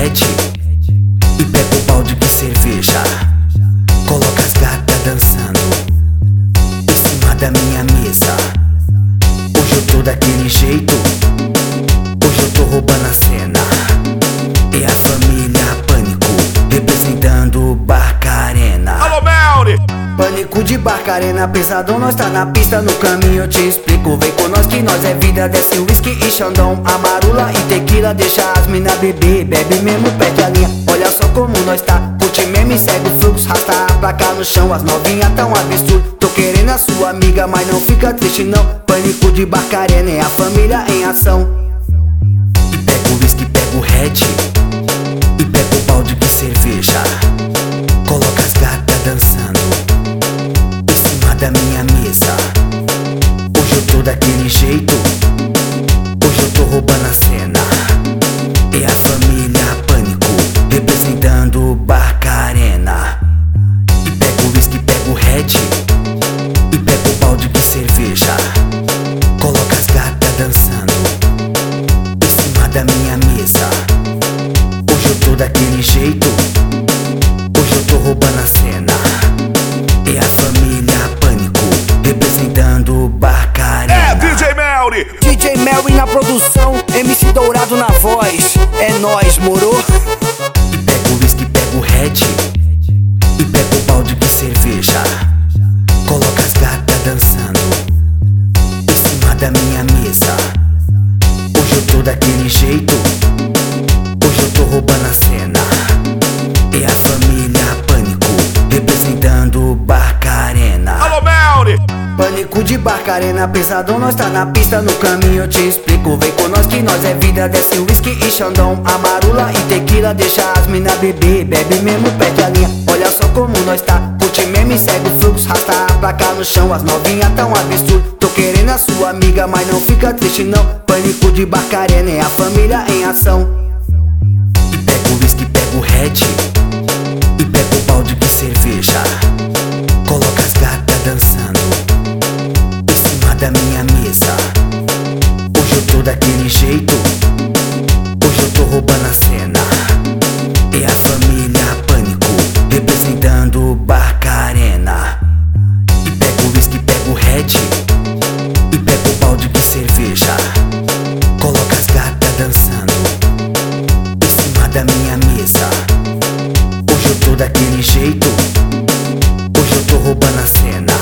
repete Pânico de Barcarena, pesadão, nós tá na pista no caminho, eu te explico. Vem com nós que nós é vida, desce whisky e xandão, amarula e tequila, deixa as mina beber, bebe mesmo, perde a linha. Olha só como nós tá, curte meme, segue o fluxo, rasta a placa no chão, as novinhas tão absurdo. Tô querendo a sua amiga, mas não fica triste não. Pânico de Barcarena é a família em ação. Daquele jeito. Hoje eu tô roubando a cena. É a família Pânico representando Barcarena. E pega o whisky, pega o red. E pega o balde de cerveja. Coloca as gatas dançando em cima da minha mesa. Hoje eu tô daquele jeito. É nós, moro? Pânico de Barcarena, pesadão, nós tá na pista no caminho, eu te explico. Vem com nós que nós é vida, desce whisky e xandão, amarula e tequila, deixa as mina beber, bebe mesmo, perde a linha. Olha só como nós tá, curte meme, segue o fluxo, rasta a placa no chão, as novinhas tão absurdo. Tô querendo a sua amiga, mas não fica triste não. Pânico de Barcarena é a família em ação. Pega o whisky, pega o red, da minha mesa. Hoje eu tô daquele jeito, hoje eu tô roubando a cena. É a família Pânico, representando o Barca Arena. E pego o whisky, pego o red, e pego o balde de cerveja. Coloca as gatas dançando, em cima da minha mesa. Hoje eu tô daquele jeito, hoje eu tô roubando a cena.